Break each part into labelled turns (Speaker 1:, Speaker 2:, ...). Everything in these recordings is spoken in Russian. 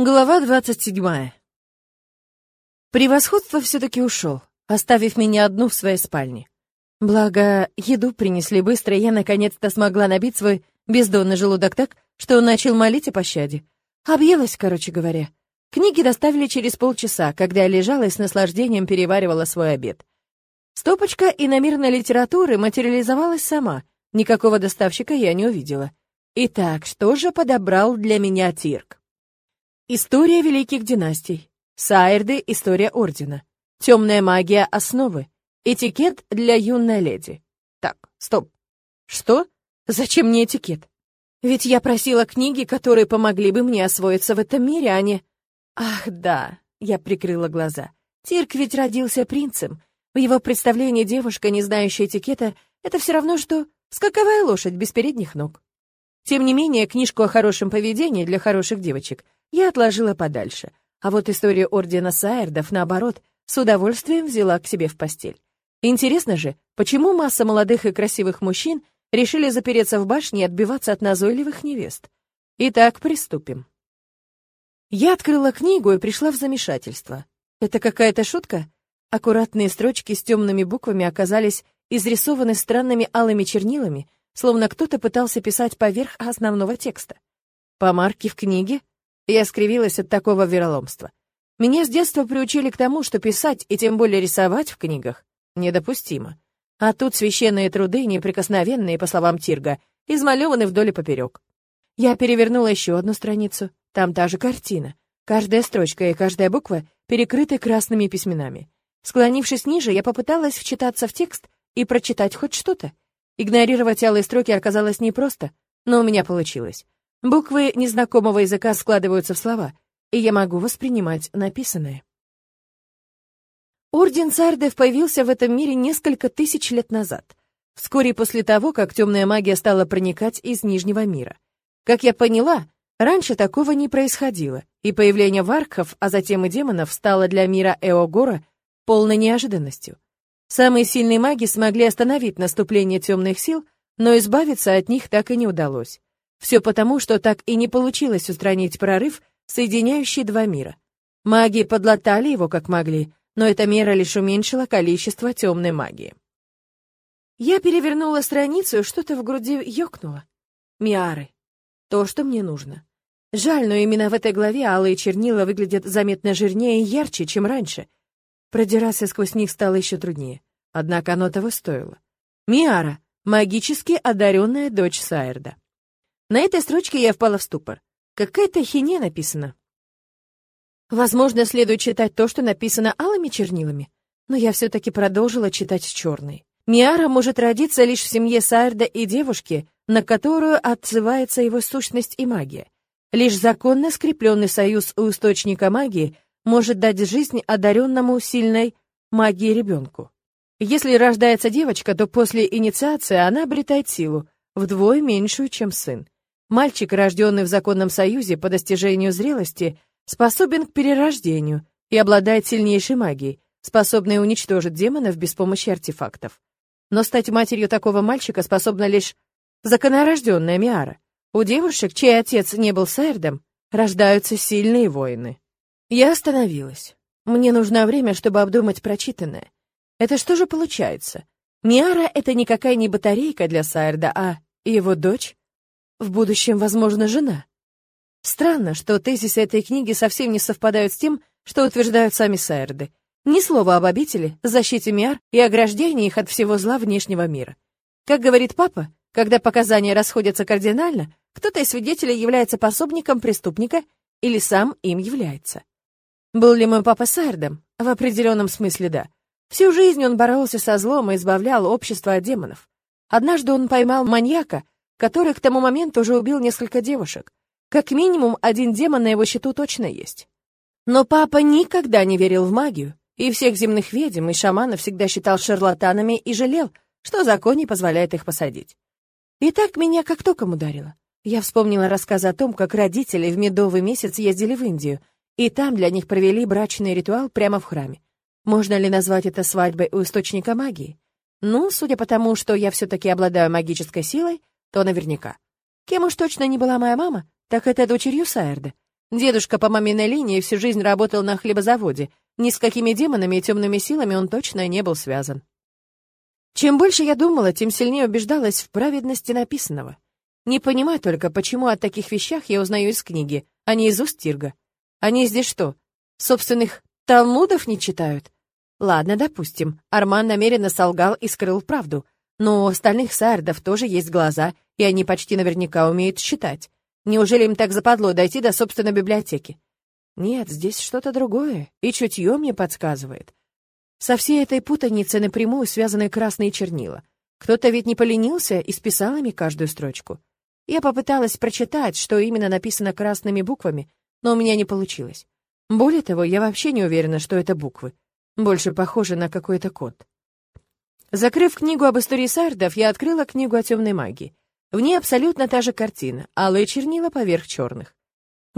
Speaker 1: Глава двадцать седьмая. Превосходство все-таки ушел, оставив меня одну в своей спальне. Благо, еду принесли быстро, и я наконец-то смогла набить свой бездонный желудок так, что он начал молить о пощаде. Объелась, короче говоря. Книги доставили через полчаса, когда я лежала и с наслаждением переваривала свой обед. Стопочка иномирной литературы материализовалась сама, никакого доставщика я не увидела. Итак, что же подобрал для меня Тирк? История великих династий. Сайрды — история ордена. Темная магия — основы. Этикет для юной леди. Так, стоп. Что? Зачем мне этикет? Ведь я просила книги, которые помогли бы мне освоиться в этом мире, а не... Ах, да, я прикрыла глаза. Тирк ведь родился принцем. В его представлении девушка, не знающая этикета, это все равно, что скаковая лошадь без передних ног. Тем не менее, книжку о хорошем поведении для хороших девочек — я отложила подальше. А вот историю Ордена Сайердов, наоборот, с удовольствием взяла к себе в постель. Интересно же, почему масса молодых и красивых мужчин решили запереться в башне и отбиваться от назойливых невест? Итак, приступим. Я открыла книгу и пришла в замешательство. Это какая-то шутка? Аккуратные строчки с темными буквами оказались изрисованы странными алыми чернилами, словно кто-то пытался писать поверх основного текста. Помарки в книге я скривилась от такого вероломства. Меня с детства приучили к тому, что писать и тем более рисовать в книгах недопустимо. А тут священные труды, неприкосновенные, по словам Тирга, измалеваны вдоль и поперек. Я перевернула еще одну страницу. Там та же картина. Каждая строчка и каждая буква перекрыты красными письменами. Склонившись ниже, я попыталась вчитаться в текст и прочитать хоть что-то. Игнорировать алые строки оказалось непросто, но у меня получилось. Буквы незнакомого языка складываются в слова, и я могу воспринимать написанное. Орден Сардев появился в этом мире несколько тысяч лет назад, вскоре после того, как темная магия стала проникать из Нижнего мира. Как я поняла, раньше такого не происходило, и появление варкхов, а затем и демонов, стало для мира Эогора полной неожиданностью. Самые сильные маги смогли остановить наступление темных сил, но избавиться от них так и не удалось. Все потому, что так и не получилось устранить прорыв, соединяющий два мира. Маги подлатали его как могли, но эта мера лишь уменьшила количество темной магии. Я перевернула страницу, что-то в груди ёкнуло. Миары. То, что мне нужно. Жаль, но именно в этой главе алые чернила выглядят заметно жирнее и ярче, чем раньше. Продираться сквозь них стало еще труднее. Однако оно того стоило. Миара — магически одаренная дочь Сайерда. На этой строчке я впала в ступор. Какая-то хине написана. Возможно, следует читать то, что написано алыми чернилами, но я все-таки продолжила читать с черной. Миара может родиться лишь в семье Сайрда и девушки, на которую отзывается его сущность и магия. Лишь законно скрепленный союз у источника магии может дать жизнь одаренному сильной магией ребенку. Если рождается девочка, то после инициации она обретает силу, вдвое меньшую, чем сын. Мальчик, рожденный в законном союзе по достижению зрелости, способен к перерождению и обладает сильнейшей магией, способной уничтожить демонов без помощи артефактов. Но стать матерью такого мальчика способна лишь законорожденная Миара. У девушек, чей отец не был Сайрдом, рождаются сильные воины. Я остановилась. Мне нужно время, чтобы обдумать прочитанное. Это что же получается? Миара — это никакая не батарейка для Сайрда, а его дочь? В будущем, возможно, жена. Странно, что тезисы этой книги совсем не совпадают с тем, что утверждают сами Сайерды. Ни слова об обители, защите Миар и ограждении их от всего зла внешнего мира. Как говорит папа, когда показания расходятся кардинально, кто-то из свидетелей является пособником преступника или сам им является. Был ли мой папа Сайердом? В определенном смысле да. Всю жизнь он боролся со злом и избавлял общество от демонов. Однажды он поймал маньяка, который к тому моменту уже убил несколько девушек. Как минимум, один демон на его счету точно есть. Но папа никогда не верил в магию, и всех земных ведьм и шаманов всегда считал шарлатанами и жалел, что закон не позволяет их посадить. И так меня как током ударило. Я вспомнила рассказ о том, как родители в медовый месяц ездили в Индию, и там для них провели брачный ритуал прямо в храме. Можно ли назвать это свадьбой у источника магии? Ну, судя по тому, что я все-таки обладаю магической силой, то наверняка. Кем уж точно не была моя мама, так это дочерью Сайерда. Дедушка по маминой линии всю жизнь работал на хлебозаводе. Ни с какими демонами и темными силами он точно не был связан. Чем больше я думала, тем сильнее убеждалась в праведности написанного. Не понимаю только, почему о таких вещах я узнаю из книги, а не из уст Тирга. Они здесь что, собственных талмудов не читают? Ладно, допустим, Арман намеренно солгал и скрыл правду, но у остальных сардов тоже есть глаза, и они почти наверняка умеют считать. Неужели им так западло дойти до собственной библиотеки? Нет, здесь что-то другое, и чутье мне подсказывает. Со всей этой путаницей напрямую связаны красные чернила. Кто-то ведь не поленился и списал ими каждую строчку. Я попыталась прочитать, что именно написано красными буквами, но у меня не получилось. Более того, я вообще не уверена, что это буквы. Больше похоже на какой-то код. Закрыв книгу об истории сардов, я открыла книгу о темной магии. В ней абсолютно та же картина, алые чернила поверх черных.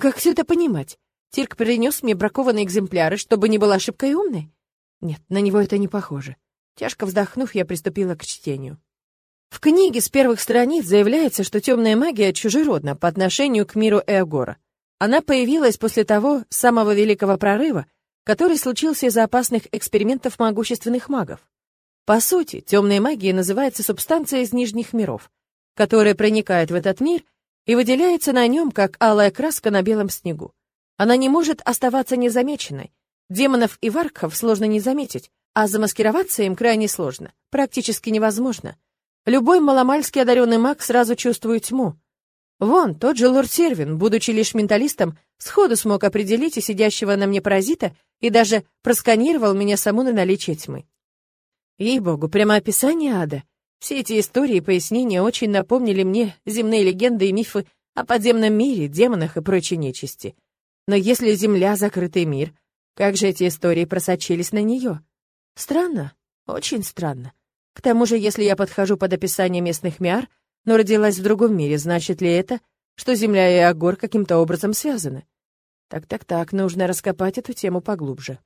Speaker 1: Как все это понимать? Тирк принес мне бракованные экземпляры, чтобы не была ошибкой умной? Нет, на него это не похоже. Тяжко вздохнув, я приступила к чтению. В книге с первых страниц заявляется, что темная магия чужеродна по отношению к миру Эогора. Она появилась после того самого великого прорыва, который случился из-за опасных экспериментов могущественных магов. По сути, темная магия называется субстанция из нижних миров, которая проникает в этот мир и выделяется на нем, как алая краска на белом снегу. Она не может оставаться незамеченной. Демонов и варкхов сложно не заметить, а замаскироваться им крайне сложно, практически невозможно. Любой маломальски одаренный маг сразу чувствует тьму. Вон, тот же лорд Сервин, будучи лишь менталистом, сходу смог определить и сидящего на мне паразита и даже просканировал меня саму на наличие тьмы. Ей-богу, прямо описание ада — все эти истории и пояснения очень напомнили мне земные легенды и мифы о подземном мире, демонах и прочей нечисти. Но если Земля — закрытый мир, как же эти истории просочились на нее? Странно, очень странно. К тому же, если я подхожу под описание местных миар, но родилась в другом мире, значит ли это, что Земля и Агор каким-то образом связаны? Так-так-так, нужно раскопать эту тему поглубже.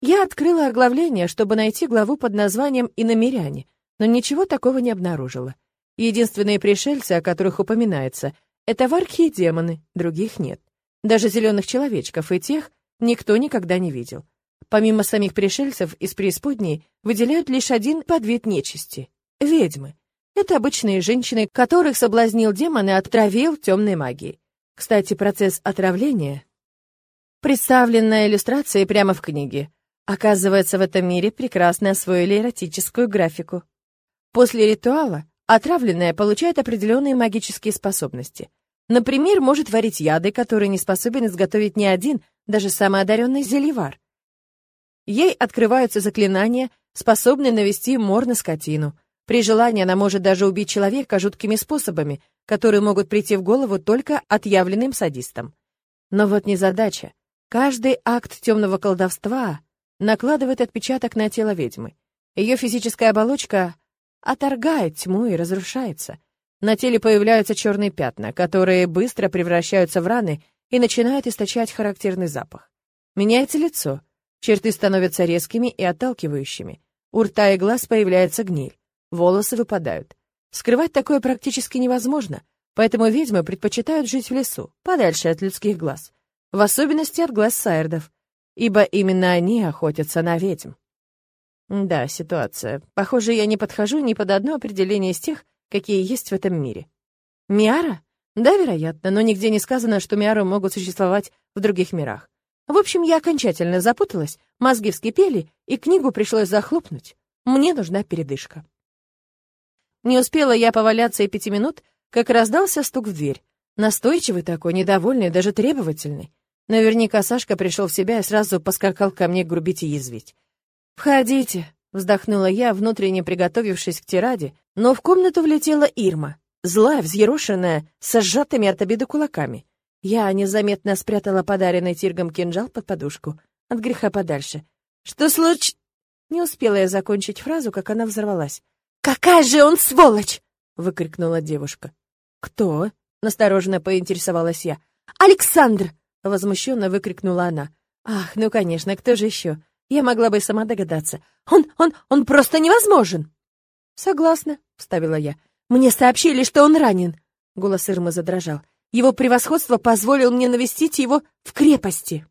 Speaker 1: Я открыла оглавление, чтобы найти главу под названием «Иномиряне», но ничего такого не обнаружила. Единственные пришельцы, о которых упоминается, это вархи и демоны, других нет. Даже зеленых человечков и тех никто никогда не видел. Помимо самих пришельцев из преисподней выделяют лишь один подвид нечисти — ведьмы. Это обычные женщины, которых соблазнил демон и отравил темной магией. Кстати, процесс отравления представлен на иллюстрации прямо в книге. Оказывается, в этом мире прекрасно освоили эротическую графику. После ритуала отравленная получает определенные магические способности. Например, может варить яды, которые не способен изготовить ни один, даже самый одаренный зельевар. Ей открываются заклинания, способные навести мор на скотину. При желании она может даже убить человека жуткими способами, которые могут прийти в голову только отъявленным садистам. Но вот незадача. Каждый акт темного колдовства накладывает отпечаток на тело ведьмы. Ее физическая оболочка оторгает тьму и разрушается. На теле появляются черные пятна, которые быстро превращаются в раны и начинают источать характерный запах. Меняется лицо, черты становятся резкими и отталкивающими. У рта и глаз появляется гниль, волосы выпадают. Скрывать такое практически невозможно, поэтому ведьмы предпочитают жить в лесу, подальше от людских глаз, в особенности от глаз сайрдов, ибо именно они охотятся на ведьм. Да, ситуация. Похоже, я не подхожу ни под одно определение из тех, какие есть в этом мире. Миара? Да, вероятно, но нигде не сказано, что Миары могут существовать в других мирах. В общем, я окончательно запуталась, мозги вскипели, и книгу пришлось захлопнуть. Мне нужна передышка. Не успела я поваляться и пяти минут, как раздался стук в дверь. Настойчивый такой, недовольный, даже требовательный. Наверняка Сашка пришел в себя и сразу поскакал ко мне грубить и язвить. «Входите», — вздохнула я, внутренне приготовившись к тираде, но в комнату влетела Ирма, злая, взъерошенная, с сжатыми от обиды кулаками. Я незаметно спрятала подаренный Тиргом кинжал под подушку, от греха подальше. «Что случ...» Не успела я закончить фразу, как она взорвалась. «Какая же он сволочь!» — выкрикнула девушка. «Кто?» — настороженно поинтересовалась я. «Александр!» — возмущенно выкрикнула она. «Ах, ну, конечно, кто же еще? Я могла бы сама догадаться. Он, он, он просто невозможен!» «Согласна», — вставила я. «Мне сообщили, что он ранен!» Голос Ирмы задрожал. Его превосходство позволил мне навестить его в крепости.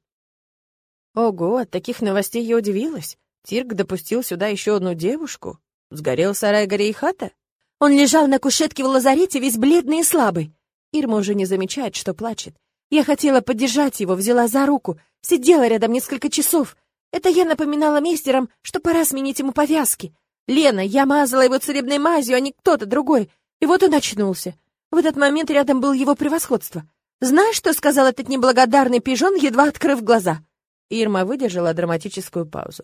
Speaker 1: Ого, от таких новостей я удивилась. Тирк допустил сюда еще одну девушку. Сгорел сарай горе и хата? Он лежал на кушетке в лазарете, весь бледный и слабый. Ирма уже не замечает, что плачет. Я хотела поддержать его, взяла за руку, сидела рядом несколько часов. Это я напоминала мейстерам, что пора сменить ему повязки. Лена, я мазала его целебной мазью, а не кто-то другой. И вот он очнулся. В этот момент рядом был его превосходство. Знаешь, что сказал этот неблагодарный пижон, едва открыв глаза? Ирма выдержала драматическую паузу.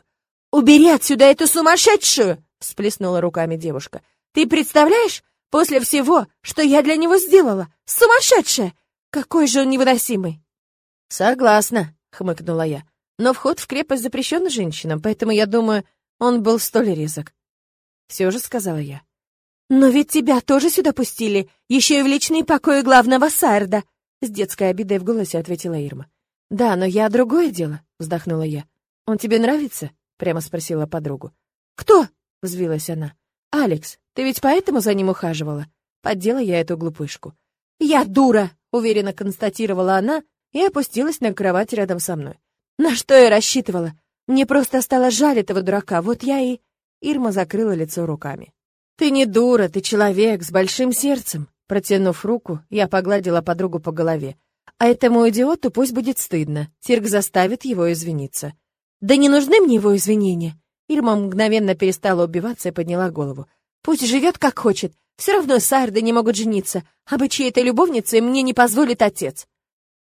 Speaker 1: «Убери отсюда эту сумасшедшую!» — всплеснула руками девушка. «Ты представляешь, после всего, что я для него сделала? Сумасшедшая! Какой же он невыносимый!» «Согласна», — хмыкнула я. «Но вход в крепость запрещен женщинам, поэтому, я думаю, он был столь резок». Все же сказала я. «Но ведь тебя тоже сюда пустили, еще и в личные покои главного Сайрда!» С детской обидой в голосе ответила Ирма. «Да, но я другое дело», — вздохнула я. «Он тебе нравится?» — прямо спросила подругу. «Кто?» — взвилась она. «Алекс, ты ведь поэтому за ним ухаживала?» Поддела я эту глупышку. «Я дура!» — уверенно констатировала она и опустилась на кровать рядом со мной. «На что я рассчитывала? Мне просто стало жаль этого дурака, вот я и...» Ирма закрыла лицо руками. «Ты не дура, ты человек с большим сердцем!» Протянув руку, я погладила подругу по голове. А этому идиоту пусть будет стыдно. Тирк заставит его извиниться. Да не нужны мне его извинения. Ирма мгновенно перестала убиваться и подняла голову. Пусть живет как хочет. Все равно Сарды не могут жениться, а быть чьей-то любовницей мне не позволит отец.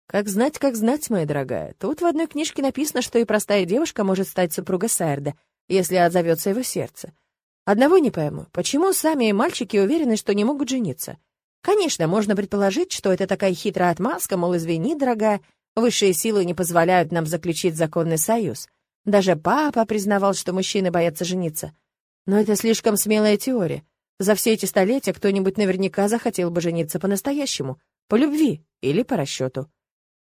Speaker 1: Как знать, как знать, моя дорогая. Тут в одной книжке написано, что и простая девушка может стать супругой Сайрда, если отзовется его сердце. Одного не пойму, почему сами мальчики уверены, что не могут жениться? Конечно, можно предположить, что это такая хитрая отмазка, мол, извини, дорогая, высшие силы не позволяют нам заключить законный союз. Даже папа признавал, что мужчины боятся жениться. Но это слишком смелая теория. За все эти столетия кто-нибудь наверняка захотел бы жениться по-настоящему, по любви или по расчету.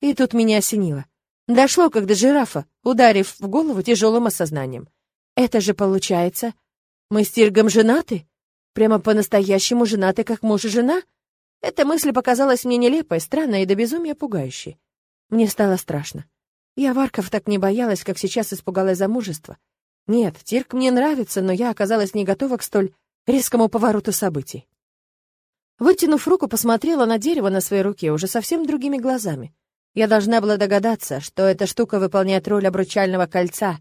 Speaker 1: И тут меня осенило. Дошло, когда жирафа, ударив в голову тяжелым осознанием. Это же получается, мы с Тиргом женаты? Прямо по-настоящему женаты, как муж и жена? Эта мысль показалась мне нелепой, странной и до безумия пугающей. Мне стало страшно. Я Варков так не боялась, как сейчас испугалась замужества. Нет, Тирк мне нравится, но я оказалась не готова к столь резкому повороту событий. Вытянув руку, посмотрела на дерево на своей руке уже совсем другими глазами. Я должна была догадаться, что эта штука выполняет роль обручального кольца.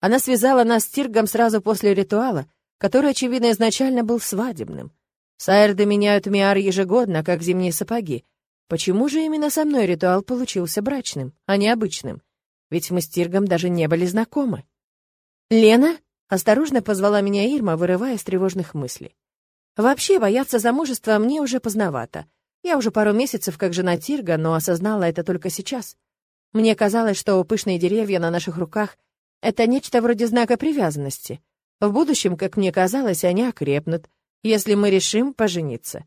Speaker 1: Она связала нас с Тиргом сразу после ритуала, который, очевидно, изначально был свадебным. Сайрды меняют миар ежегодно, как зимние сапоги. Почему же именно со мной ритуал получился брачным, а не обычным? Ведь мы с Тиргом даже не были знакомы. «Лена?» — осторожно позвала меня Ирма, вырывая из тревожных мыслей. «Вообще, бояться замужества мне уже поздновато. Я уже пару месяцев как жена Тирга, но осознала это только сейчас. Мне казалось, что пышные деревья на наших руках — это нечто вроде знака привязанности. В будущем, как мне казалось, они окрепнут, если мы решим пожениться.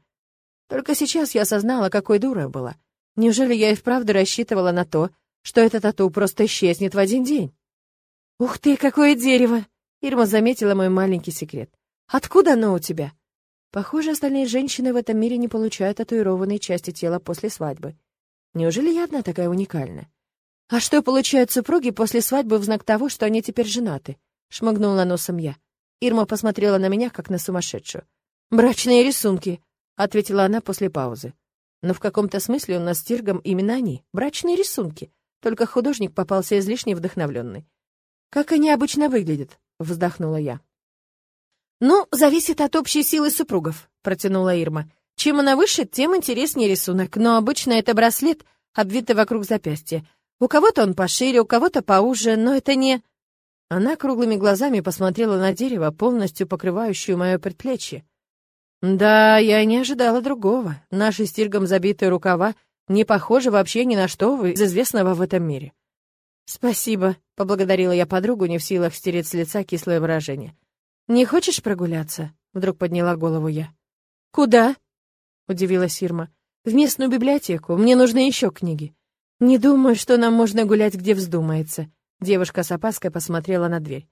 Speaker 1: Только сейчас я осознала, какой дурой была. Неужели я и вправду рассчитывала на то, что этот тату просто исчезнет в один день? «Ух ты, какое дерево!» Ирма заметила мой маленький секрет. «Откуда оно у тебя?» Похоже, остальные женщины в этом мире не получают татуированные части тела после свадьбы. Неужели я одна такая уникальная? А что получают супруги после свадьбы в знак того, что они теперь женаты? Шмыгнула носом я. Ирма посмотрела на меня, как на сумасшедшую. «Брачные рисунки», — ответила она после паузы. «Но в каком-то смысле у нас с Тиргом именно они, брачные рисунки, только художник попался излишне вдохновленный. «Как они обычно выглядят?» — вздохнула я. «Ну, зависит от общей силы супругов», — протянула Ирма. «Чем она выше, тем интереснее рисунок, но обычно это браслет, обвитый вокруг запястья. У кого-то он пошире, у кого-то поуже, но это не...» Она круглыми глазами посмотрела на дерево, полностью покрывающее мое предплечье. Да, я не ожидала другого. Наши стиргом забитые рукава не похожи вообще ни на что из известного в этом мире. Спасибо, поблагодарила я подругу, не в силах стереть с лица кислое выражение. Не хочешь прогуляться? Вдруг подняла голову я. Куда? удивилась Ирма. В местную библиотеку. Мне нужны еще книги. Не думаю, что нам можно гулять, где вздумается. Девушка с опаской посмотрела на дверь.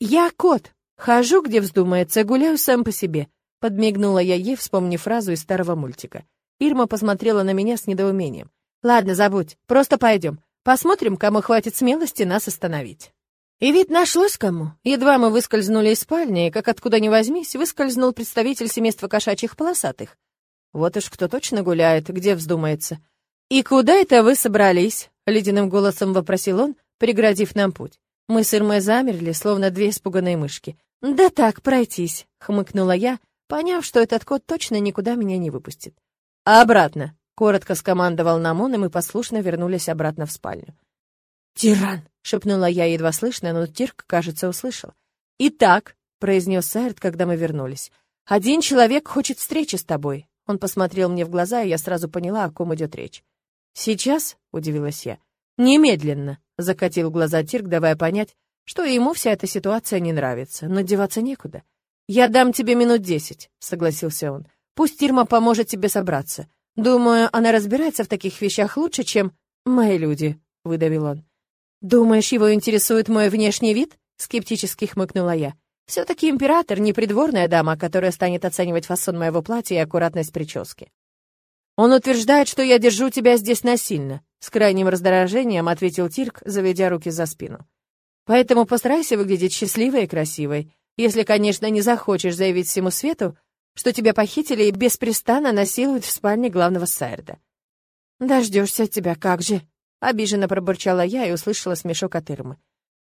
Speaker 1: Я кот. Хожу, где вздумается, гуляю сам по себе. Подмигнула я ей, вспомнив фразу из старого мультика. Ирма посмотрела на меня с недоумением. «Ладно, забудь, просто пойдем. Посмотрим, кому хватит смелости нас остановить». И ведь нашлось кому. Едва мы выскользнули из спальни, как откуда ни возьмись, выскользнул представитель семейства кошачьих полосатых. Вот уж кто точно гуляет, где вздумается. «И куда это вы собрались?» — ледяным голосом вопросил он, преградив нам путь. Мы с Ирмой замерли, словно две испуганные мышки. «Да так, пройтись», — хмыкнула я, поняв, что этот кот точно никуда меня не выпустит. «А обратно», — коротко скомандовал нам он, и мы послушно вернулись обратно в спальню. «Тиран!» — шепнула я едва слышно, но Тирк, кажется, услышал. «Итак», — произнес Сайрт, когда мы вернулись, — «один человек хочет встречи с тобой». Он посмотрел мне в глаза, и я сразу поняла, о ком идет речь. «Сейчас?» — удивилась я. «Немедленно», — закатил глаза Тирк, давая понять, что ему вся эта ситуация не нравится, но деваться некуда. «Я дам тебе минут десять», — согласился он. «Пусть Тирма поможет тебе собраться. Думаю, она разбирается в таких вещах лучше, чем мои люди», — выдавил он. «Думаешь, его интересует мой внешний вид?» — скептически хмыкнула я. «Все-таки император не придворная дама, которая станет оценивать фасон моего платья и аккуратность прически. Он утверждает, что я держу тебя здесь насильно. С крайним раздражением ответил Тирк, заведя руки за спину. Поэтому постарайся выглядеть счастливой и красивой. Если, конечно, не захочешь заявить всему свету, что тебя похитили и беспрестанно насилуют в спальне главного Сайрда. Дождешься тебя, как же? Обиженно пробурчала я и услышала смешок от Ирмы.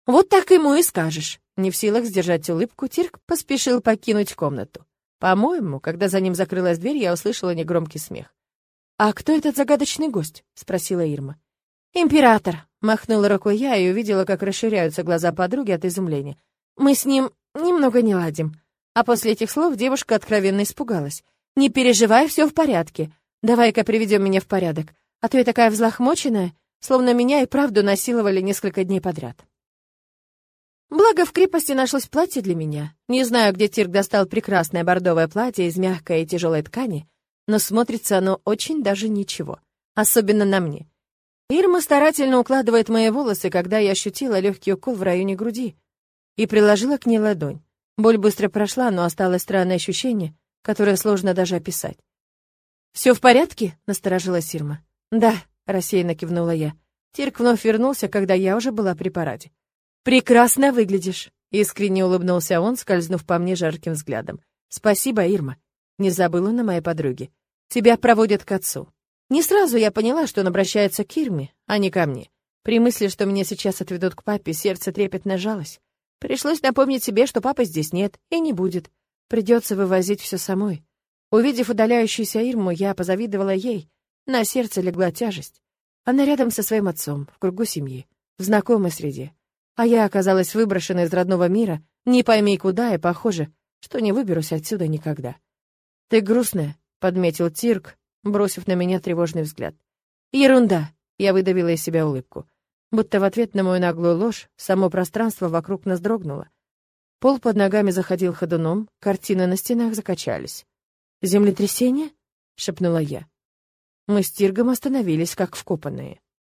Speaker 1: Вот так ему и скажешь. Не в силах сдержать улыбку, Тирк поспешил покинуть комнату. По-моему, когда за ним закрылась дверь, я услышала негромкий смех. «А кто этот загадочный гость?» — спросила Ирма. «Император», — махнула рукой я и увидела, как расширяются глаза подруги от изумления. «Мы с ним немного не ладим». А после этих слов девушка откровенно испугалась. «Не переживай, все в порядке. Давай-ка приведем меня в порядок. А то я такая взлохмоченная, словно меня и правду насиловали несколько дней подряд». Благо, в крепости нашлось платье для меня. Не знаю, где Тирк достал прекрасное бордовое платье из мягкой и тяжелой ткани, но смотрится оно очень даже ничего, особенно на мне. Ирма старательно укладывает мои волосы, когда я ощутила легкий укол в районе груди, и приложила к ней ладонь. Боль быстро прошла, но осталось странное ощущение, которое сложно даже описать. «Все в порядке?» — насторожилась Ирма. «Да», — рассеянно кивнула я. Тирк вновь вернулся, когда я уже была при параде. «Прекрасно выглядишь», — искренне улыбнулся он, скользнув по мне жарким взглядом. «Спасибо, Ирма. Не забыла на моей подруге. Тебя проводят к отцу. Не сразу я поняла, что он обращается к Ирме, а не ко мне. При мысли, что меня сейчас отведут к папе, сердце трепетно жалось. Пришлось напомнить себе, что папы здесь нет и не будет. Придется вывозить все самой. Увидев удаляющуюся Ирму, я позавидовала ей. На сердце легла тяжесть. Она рядом со своим отцом, в кругу семьи, в знакомой среде. А я оказалась выброшена из родного мира, не пойми куда, и похоже, что не выберусь отсюда никогда. «Ты грустная», — подметил Тирк, бросив на меня тревожный взгляд. «Ерунда», — я выдавила из себя улыбку. Будто в ответ на мою наглую ложь само пространство вокруг нас дрогнуло. Пол под ногами заходил ходуном, картины на стенах закачались. «Землетрясение?» — шепнула я. Мы с Тиргом остановились, как вкопанные.